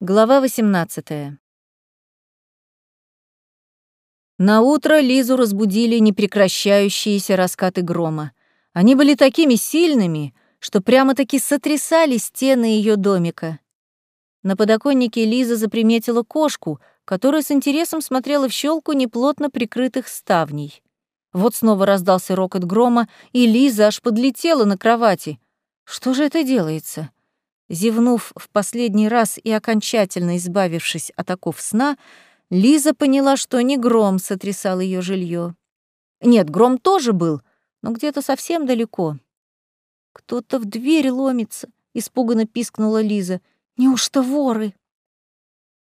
Глава 18. На утро Лизу разбудили непрекращающиеся раскаты грома. Они были такими сильными, что прямо-таки сотрясали стены ее домика. На подоконнике Лиза заприметила кошку, которая с интересом смотрела в щелку неплотно прикрытых ставней. Вот снова раздался рокот грома, и Лиза аж подлетела на кровати. Что же это делается? Зевнув в последний раз и окончательно избавившись от оков сна, Лиза поняла, что не гром сотрясал ее жилье. Нет, гром тоже был, но где-то совсем далеко. «Кто-то в дверь ломится», — испуганно пискнула Лиза. «Неужто воры?»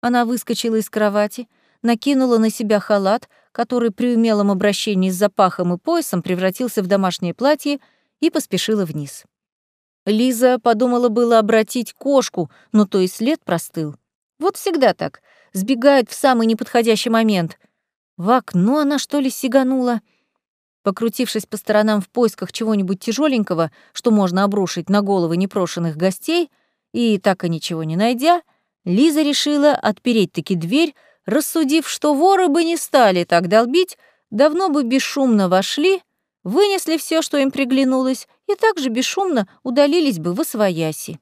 Она выскочила из кровати, накинула на себя халат, который при умелом обращении с запахом и поясом превратился в домашнее платье, и поспешила вниз. Лиза подумала было обратить кошку, но то и след простыл. Вот всегда так. Сбегает в самый неподходящий момент. В окно она, что ли, сиганула? Покрутившись по сторонам в поисках чего-нибудь тяжеленького, что можно обрушить на головы непрошенных гостей, и так и ничего не найдя, Лиза решила отпереть-таки дверь, рассудив, что воры бы не стали так долбить, давно бы бесшумно вошли, вынесли все, что им приглянулось, и также бесшумно удалились бы в освояси.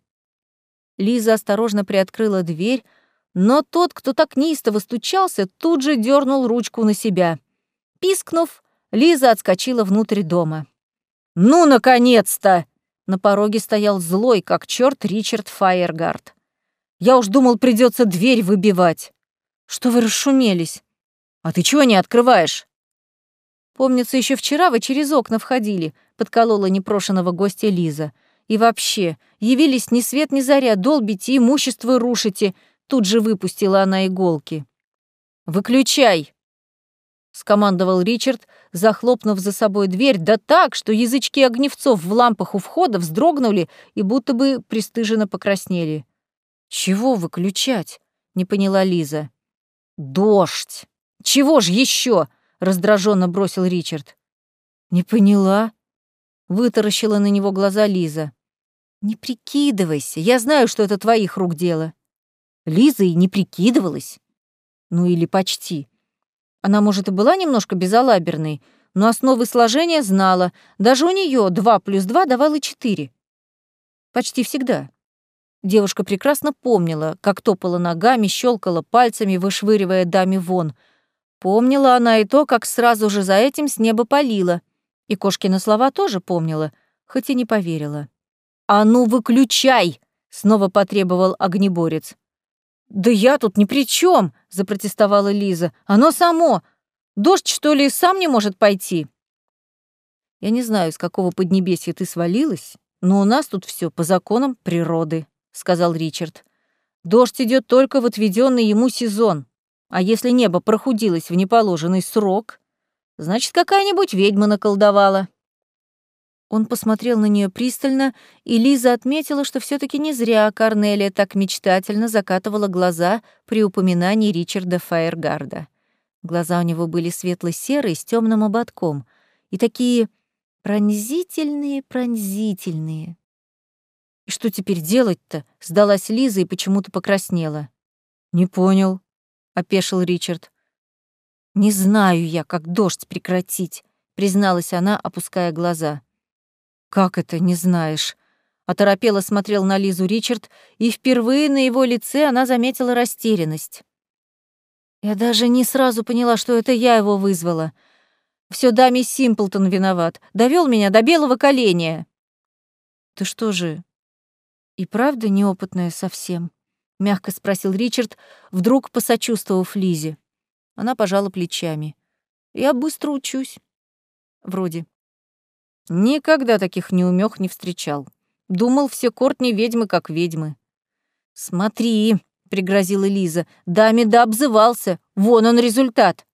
Лиза осторожно приоткрыла дверь, но тот, кто так неистово стучался, тут же дернул ручку на себя. Пискнув, Лиза отскочила внутрь дома. «Ну, наконец-то!» На пороге стоял злой, как черт, Ричард Файергард. «Я уж думал, придется дверь выбивать». «Что вы расшумелись?» «А ты чего не открываешь?» Помнится, еще вчера вы через окна входили, подколола непрошенного гостя Лиза. И вообще, явились ни свет ни заря, долбите, имущество рушите. Тут же выпустила она иголки. «Выключай!» — скомандовал Ричард, захлопнув за собой дверь, да так, что язычки огневцов в лампах у входа вздрогнули и будто бы пристыженно покраснели. «Чего выключать?» — не поняла Лиза. «Дождь! Чего ж еще? раздраженно бросил Ричард. Не поняла? Вытаращила на него глаза Лиза. Не прикидывайся, я знаю, что это твоих рук дело. Лиза и не прикидывалась. Ну или почти. Она, может, и была немножко безалаберной, но основы сложения знала. Даже у нее два плюс два давало четыре. Почти всегда. Девушка прекрасно помнила, как топала ногами, щелкала пальцами, вышвыривая даме вон — Помнила она и то, как сразу же за этим с неба палило. И Кошкина слова тоже помнила, хоть и не поверила. «А ну, выключай!» — снова потребовал огнеборец. «Да я тут ни при чем, запротестовала Лиза. «Оно само! Дождь, что ли, сам не может пойти?» «Я не знаю, с какого поднебесья ты свалилась, но у нас тут все по законам природы», — сказал Ричард. «Дождь идет только в отведенный ему сезон. А если небо прохудилось в неположенный срок, значит, какая-нибудь ведьма наколдовала. Он посмотрел на нее пристально, и Лиза отметила, что все таки не зря Корнелия так мечтательно закатывала глаза при упоминании Ричарда Фаергарда. Глаза у него были светло-серые с темным ободком и такие пронзительные-пронзительные. «И что теперь делать-то?» — сдалась Лиза и почему-то покраснела. «Не понял», — опешил Ричард. «Не знаю я, как дождь прекратить», — призналась она, опуская глаза. «Как это не знаешь?» Оторопело смотрел на Лизу Ричард, и впервые на его лице она заметила растерянность. «Я даже не сразу поняла, что это я его вызвала. Все даме Симплтон виноват. Довел меня до белого коленя». «Ты что же, и правда неопытная совсем?» мягко спросил Ричард, вдруг посочувствовав Лизе. Она пожала плечами. Я быстро учусь. Вроде. Никогда таких неумех не встречал. Думал, все Кортни ведьмы как ведьмы. Смотри, пригрозила Лиза, даме да обзывался. Вон он результат.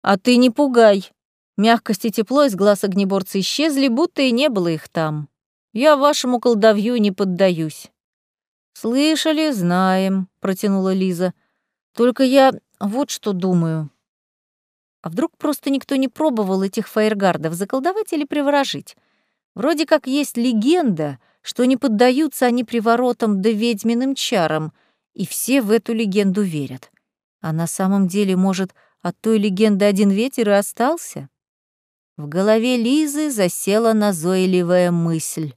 А ты не пугай. Мягкость и тепло из глаз огнеборца исчезли, будто и не было их там. Я вашему колдовью не поддаюсь. «Слышали, знаем», — протянула Лиза. «Только я вот что думаю. А вдруг просто никто не пробовал этих фаергардов заколдовать или приворожить? Вроде как есть легенда, что не поддаются они приворотам да ведьминым чарам, и все в эту легенду верят. А на самом деле, может, от той легенды один ветер и остался? В голове Лизы засела назойливая мысль.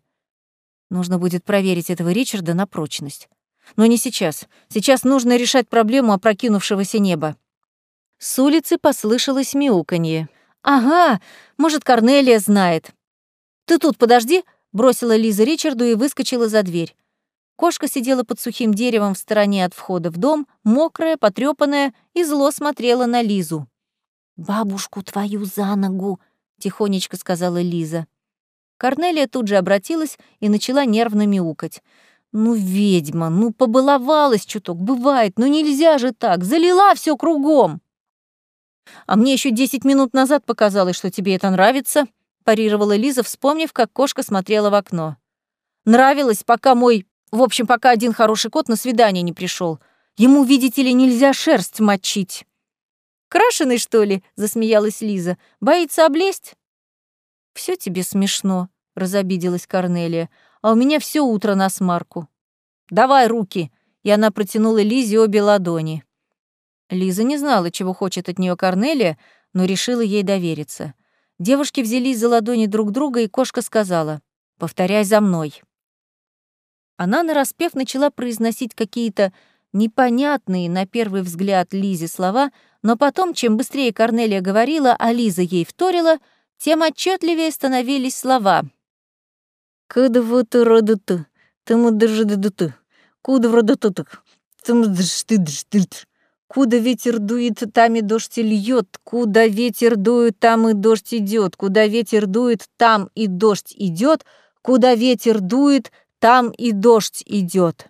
Нужно будет проверить этого Ричарда на прочность. Но не сейчас. Сейчас нужно решать проблему опрокинувшегося неба. С улицы послышалось мяуканье. «Ага, может, Корнелия знает». «Ты тут подожди», — бросила Лиза Ричарду и выскочила за дверь. Кошка сидела под сухим деревом в стороне от входа в дом, мокрая, потрёпанная, и зло смотрела на Лизу. «Бабушку твою за ногу», — тихонечко сказала Лиза. Корнелия тут же обратилась и начала нервно мяукать. «Ну, ведьма, ну, побаловалась чуток, бывает, но нельзя же так, залила все кругом!» «А мне еще десять минут назад показалось, что тебе это нравится», парировала Лиза, вспомнив, как кошка смотрела в окно. «Нравилось, пока мой... В общем, пока один хороший кот на свидание не пришел. Ему, видите ли, нельзя шерсть мочить». «Крашеный, что ли?» — засмеялась Лиза. «Боится облезть?» Все тебе смешно», — разобиделась Корнелия. «А у меня все утро на смарку». «Давай руки!» И она протянула Лизе обе ладони. Лиза не знала, чего хочет от нее Корнелия, но решила ей довериться. Девушки взялись за ладони друг друга, и кошка сказала «Повторяй за мной». Она нараспев начала произносить какие-то непонятные на первый взгляд Лизе слова, но потом, чем быстрее Корнелия говорила, а Лиза ей вторила, тем отчетливее становились слова. «Кадавуту-родуту, таму-дажу-ду-ту, куда-вродуту, таму-дж-ты-дж-ты-дж, Куда ветер дует, там и дождь льет. Куда ветер дует, там и дождь идет. Куда ветер дует, там и дождь идет. Куда ветер дует, там и дождь идет.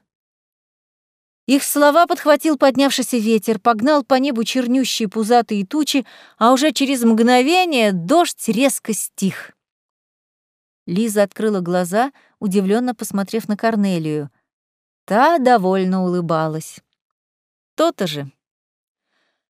Их слова подхватил поднявшийся ветер, погнал по небу чернющие пузатые тучи, а уже через мгновение дождь резко стих. Лиза открыла глаза, удивленно посмотрев на Корнелию. Та довольно улыбалась. То-то же.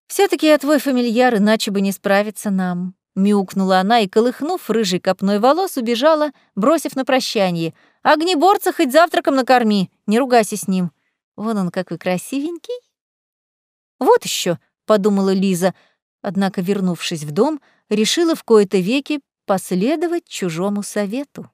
все таки я твой фамильяр, иначе бы не справиться нам», — мяукнула она и, колыхнув рыжий копной волос, убежала, бросив на прощание. «Огнеборца хоть завтраком накорми, не ругайся с ним. Вон он какой красивенький». «Вот еще, подумала Лиза, однако, вернувшись в дом, решила в кои-то веки последовать чужому совету.